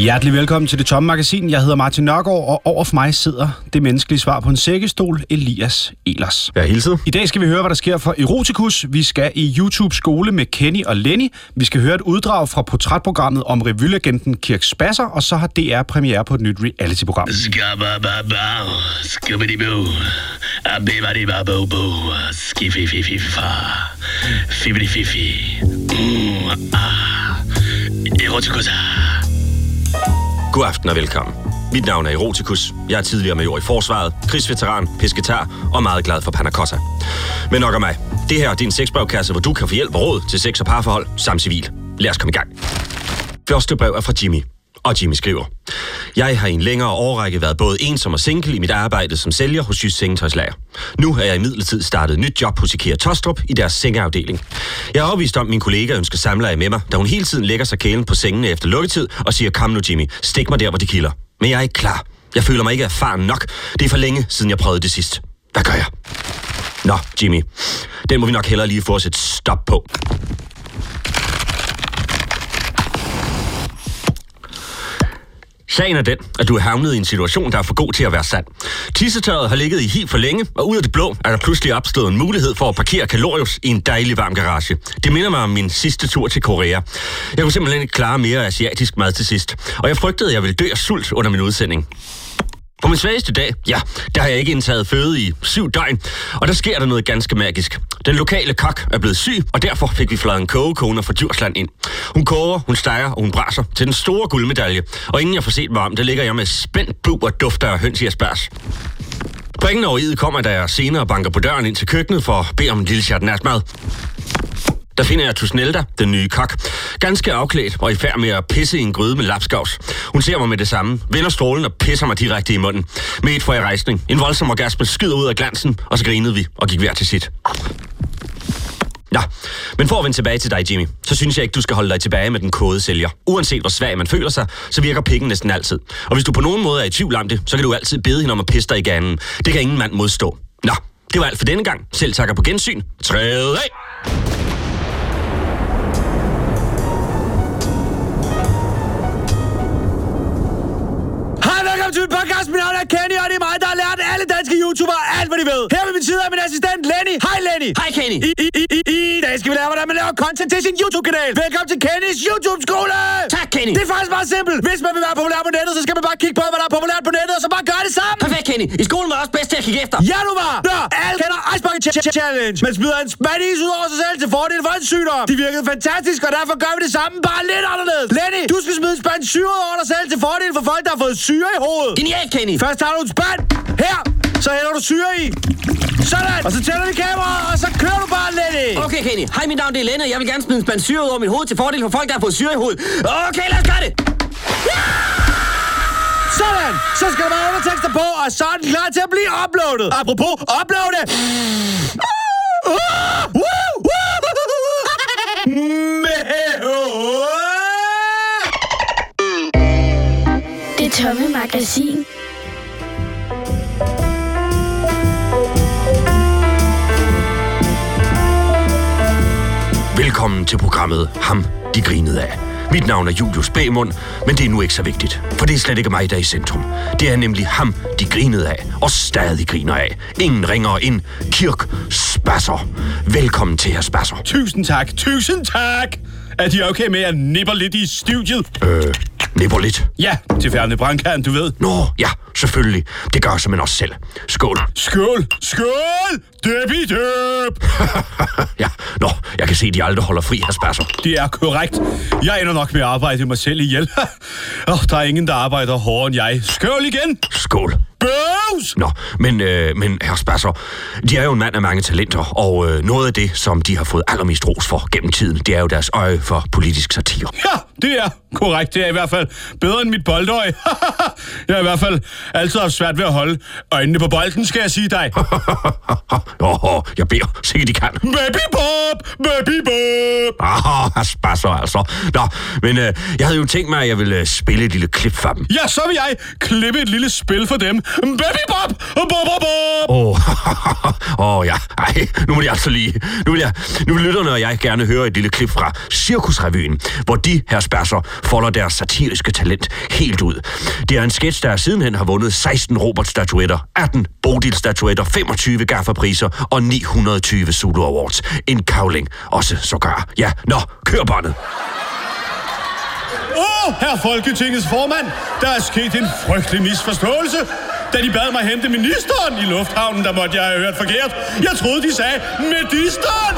Hjertelig velkommen til Det Tomme Magasin. Jeg hedder Martin Nørgaard, og over for mig sidder det menneskelige svar på en sækkestol, Elias Elers. Jeg hilset. I dag skal vi høre, hvad der sker for Erotikus. Vi skal i YouTube skole med Kenny og Lenny. Vi skal høre et uddrag fra portrætprogrammet om revylegenden Kirk Spasser, og så har DR premiere på et nyt reality-program. Skabababau, God aften og velkommen. Mit navn er Erotikus. Jeg er tidligere major i forsvaret, krigsveteran, pesketar og meget glad for panna cotta. Men nok om mig. Det her det er en sexbrevkasse, hvor du kan få hjælp og råd til sex og parforhold samt civil. Lad os komme i gang. Første brev er fra Jimmy. Og Jimmy skriver, Jeg har i en længere årrække været både ensom og single i mit arbejde som sælger hos Jysk Sengetøjslager. Nu er jeg imidlertid startet et nyt job hos IKEA Tostrup i deres sengeafdeling. Jeg har overvist om, at min kollega ønsker samleje med mig, da hun hele tiden lægger sig kælen på sengene efter lukketid og siger, kom nu Jimmy, stik mig der, hvor det kilder. Men jeg er ikke klar. Jeg føler mig ikke erfaren nok. Det er for længe, siden jeg prøvede det sidst. Hvad gør jeg? Nå, Jimmy. Den må vi nok hellere lige få os et stop på. Sagen er den, at du er havnet i en situation, der er for god til at være sand. Tissetøjet har ligget i helt for længe, og ud af det blå er der pludselig opstået en mulighed for at parkere Kalorius i en dejlig varm garage. Det minder mig om min sidste tur til Korea. Jeg kunne simpelthen ikke klare mere asiatisk mad til sidst, og jeg frygtede, at jeg ville dø af sult under min udsending. På min svageste dag, ja, der har jeg ikke indtaget føde i syv døgn, og der sker der noget ganske magisk. Den lokale kok er blevet syg, og derfor fik vi fløjet en kogekone fra Djursland ind. Hun koger, hun steger og hun brasser til den store guldmedalje, og inden jeg får set mig om, der ligger jeg med spændt bub og dufter af høns i asperges. Prikken over idet kommer, da jeg senere banker på døren ind til køkkenet for at bede om en lille chat mad. Der finder jeg Tusnelda, den nye kok. Ganske afklædt og i færd med at pisse i en gryde med lapskavs. Hun ser mig med det samme, vender strålen og pisser mig direkte i munden. Med et for i rejsning. En voldsom orgasme skyder ud af glansen, og så grinede vi og gik hver til sit. Ja, men for at vende tilbage til dig, Jimmy, så synes jeg ikke, du skal holde dig tilbage med den kode sælger. Uanset hvor svag man føler sig, så virker pikken næsten altid. Og hvis du på nogen måde er i tvivl om det, så kan du altid bede hende om at pisse dig i ganen. Det kan ingen mand modstå. Nå, det var alt for denne gang. Selv takker på gensyn. Træde af! Alle danske YouTubere alt, hvad de ved. Her ved min side er min assistent Lenny. Hej, Lenny. Hej, Kenny. I, i, i, i, I dag skal vi lære, hvordan man laver content til sin YouTube-kanal. Velkommen til Kennys YouTube-skole. Tak, Kenny. Det er faktisk meget simpelt. Hvis man vil være populær på nettet, så skal man bare kigge på, hvad der er populært på nettet, og så bare gøre det sammen. Perfekt, Kenny. I skolen var også bedst til at kigge efter. Ja, du var! Nå, alle kender Ice Bucket Ch- Ch- Challenge. Man smider en spand is ud over sig selv til fordel for en sygdom. De virkede fantastisk, og derfor gør vi det samme, bare lidt anderledes. Lenny, du skal smide en spand syre over dig selv til fordel for folk, der har fået syre i hovedet. Genial, Kenny. Først tager du en spand. Her. Så hælder du syre i. Sådan. Og så tænder vi kameraet, og så kører du bare, Lenny. Okay, Kenny. Hej, mit navn det er Lenne. Jeg vil gerne smide en spand syre ud over mit hoved til fordel for folk, der har fået syre i hovedet. Okay, lad os gøre det. Sådan. Så skal der være undertekster på, og så er den klar til at blive uploadet. Apropos uploade. Det Tomme Magasin. Til programmet Ham, de grinede af. Mit navn er Julius Bæmund, men det er nu ikke så vigtigt, for det er slet ikke mig, der er i centrum. Det er nemlig ham, de grinede af, og stadig griner af. Ingen ringer ind. Kirk Spasser. Velkommen til, her Spasser. Tusind tak, tusind tak! Er de okay med at nipper lidt i studiet? Øh, nipper lidt. Ja, til færne brandkant, du ved. Nå, ja, selvfølgelig. Det gør jeg som også selv. Skål. Skål! Skål! Debbie døb! ja, nå, jeg kan se, de aldrig holder fri, her Spasser. Det er korrekt. Jeg ender nok med at arbejde mig selv ihjel. oh, der er ingen, der arbejder hårdere end jeg. Skål igen! Skål. Bøvs! Nå, men, øh, men herr Spasser, de er jo en mand af mange talenter, og øh, noget af det, som de har fået allermest ros for gennem tiden, det er jo deres øje for politisk satire. Ja, det er korrekt. Det er i hvert fald bedre end mit boldøje. jeg har i hvert fald altid haft svært ved at holde øjnene på bolden, skal jeg sige dig. Åh, jeg beder, sikkert de kan. Baby Bob! Baby Bob! Ah, herr Spasser altså. Nå, men øh, jeg havde jo tænkt mig, at jeg ville øh, spille et lille klip for dem. Ja, så vil jeg klippe et lille spil for dem. Baby Bob! Åh, oh, oh, ja. Ej, nu må de altså lige... Nu vil, jeg, nu vil lytterne og jeg gerne høre et lille klip fra Cirkusrevyen, hvor de her spærser folder deres satiriske talent helt ud. Det er en sketch, der sidenhen har vundet 16 Robert-statuetter, 18 Bodil-statuetter, 25 Gaffa-priser og 920 Zulu Awards. En kavling, også sågar. Ja, nå, kør båndet. Åh, oh, herr Folketingets formand, der er sket en frygtelig misforståelse. Da de bad mig hente ministeren i lufthavnen, der måtte jeg have hørt forkert. Jeg troede, de sagde medisteren.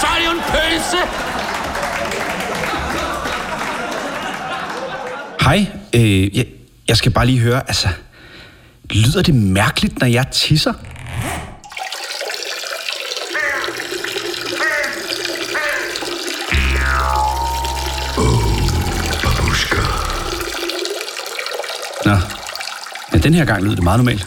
Så er det jo en pølse! Hej, øh, jeg, jeg skal bare lige høre, altså, lyder det mærkeligt, når jeg tisser? Den her gang lyder det meget normalt.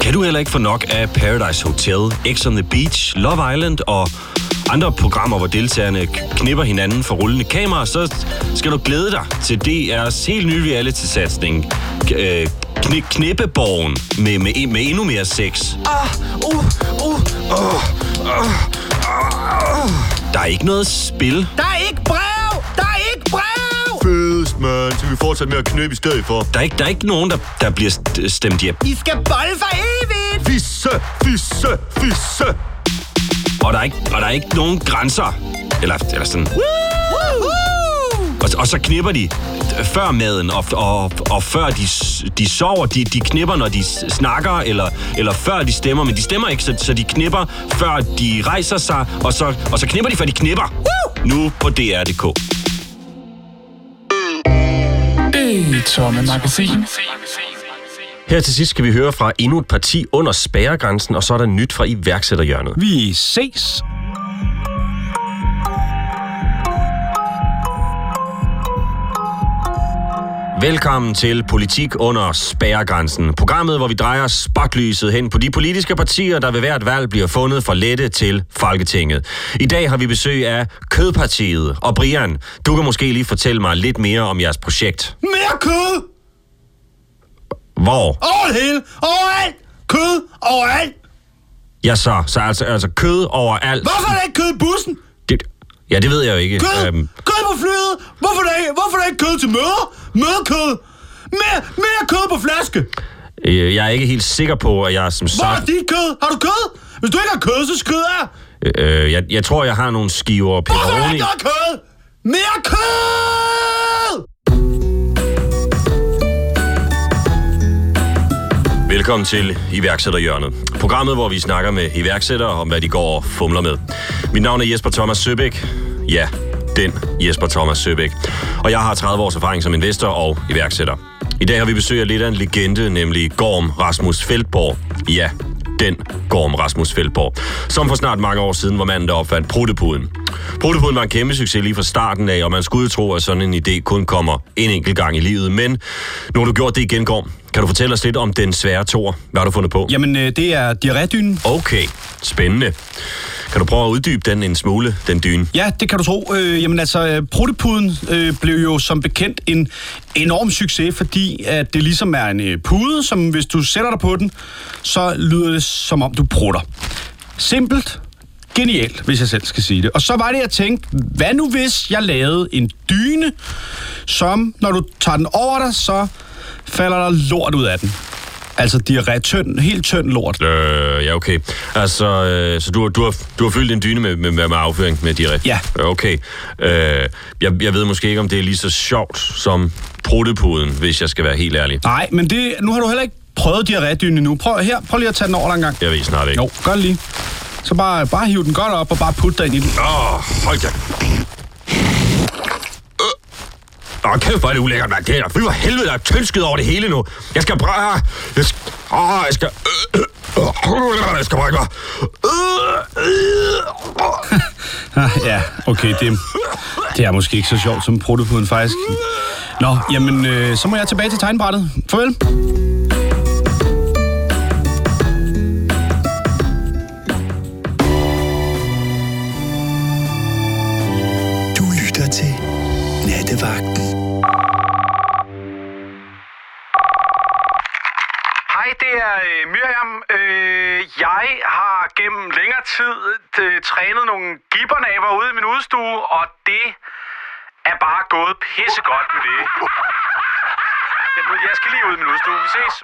Kan du heller ikke få nok af Paradise Hotel, X on the Beach, Love Island og andre programmer, hvor deltagerne knipper hinanden for rullende kamera, så skal du glæde dig til DR's helt nye reality-satsning. Øh, kni- Knippeborgen med, med, med endnu mere sex. Ah, uh, uh, uh, uh, uh. Der er ikke noget spil. Der er ikke Man. Så vi fortsætte med at knippe i stedet for. Der er ikke, der er ikke nogen, der, der bliver st- stemt hjem. I skal bolle for evigt! Fisse, fisse, fisse. Og der er ikke, og der er ikke nogen grænser. Eller, eller sådan. Og, og så knipper de før maden, og, og, og før de, de sover. De, de knipper, når de snakker, eller, eller før de stemmer. Men de stemmer ikke, så, så de knipper, før de rejser sig, og så, og så knipper de, før de knipper. Nu på DR.dk. Det tomme magasin. Her til sidst skal vi høre fra endnu et parti under spærregrænsen, og så er der nyt fra iværksætterhjørnet. Vi ses. Velkommen til Politik under spærregrænsen. Programmet, hvor vi drejer spotlyset hen på de politiske partier, der ved hvert valg bliver fundet for lette til Folketinget. I dag har vi besøg af Kødpartiet. Og Brian, du kan måske lige fortælle mig lidt mere om jeres projekt. Mere kød! Hvor? Over det hele! Overalt! Kød! Overalt! Ja, så. Så altså, altså kød overalt. Hvorfor er der ikke kød i bussen? Det, ja, det ved jeg jo ikke. Kød! Øhm, på flyet! Hvorfor er der hvorfor er der ikke kød til møder? Mødekød! Mere, mere kød på flaske! øh, jeg er ikke helt sikker på, at jeg som Hvor er sagt... dit kød? Har du kød? Hvis du ikke har kød, så skyd af! Øh, jeg, jeg tror, jeg har nogle skiver Hvorfor er pepperoni. ikke noget kød? Mere kød! Velkommen til iværksætterhjørnet. Programmet, hvor vi snakker med iværksættere om, hvad de går og fumler med. Mit navn er Jesper Thomas Søbæk. Ja, den Jesper Thomas Søbæk. Og jeg har 30 års erfaring som investor og iværksætter. I dag har vi besøg af lidt af en legende, nemlig Gorm Rasmus Feldborg. Ja, den Gorm Rasmus Feldborg, som for snart mange år siden var manden, der opfandt Prutepuden. Prutepuden var en kæmpe succes lige fra starten af, og man skulle jo tro, at sådan en idé kun kommer en enkelt gang i livet. Men nu har du gjort det igen, Gorm. Kan du fortælle os lidt om den svære tor? Hvad har du fundet på? Jamen, øh, det er diarrédynen. Okay, spændende. Kan du prøve at uddybe den en smule, den dyne? Ja, det kan du tro. Øh, jamen altså, øh, Prutepuden øh, blev jo som bekendt en enorm succes, fordi at det ligesom er en øh, pude, som hvis du sætter dig på den, så lyder det som om du prutter. Simpelt, genialt, hvis jeg selv skal sige det. Og så var det, jeg tænkte, hvad nu hvis jeg lavede en dyne, som når du tager den over dig, så falder der lort ud af den. Altså diarré, tynd, helt tynd lort. Øh, ja, okay. Altså, øh, så du, har- du, har, du har fyldt en dyne med, med, med afføring med diarré? Ja. Okay. Øh, jeg, jeg ved måske ikke, om det er lige så sjovt som prutepuden, hvis jeg skal være helt ærlig. Nej, men det, nu har du heller ikke prøvet diarrédynen endnu. Prøv, her, prøv lige at tage den over dig en gang. Jeg ved snart ikke. Jo, gør det lige. Så bare, bare hiv den godt op og bare put dig ind i den. Åh, oh, hold da. Åh, oh, kæft, hvor er det ulækkert, mand. Det er, fy for helvede, der er tyndskid over det hele nu. Jeg skal bare... Jeg skal... Åh, oh, jeg skal... Øh, øh, jeg skal brække mig. Ah, ja, okay, det, det er måske ikke så sjovt som protopuden faktisk. Nå, jamen, øh, så må jeg tilbage til tegnbrættet. Farvel. Øh, trænet nogle gibbernaber ude i min udstue, og det er bare gået pissegodt med det. Jeg- Jeg skal lige ud i min udstue. Vi ses.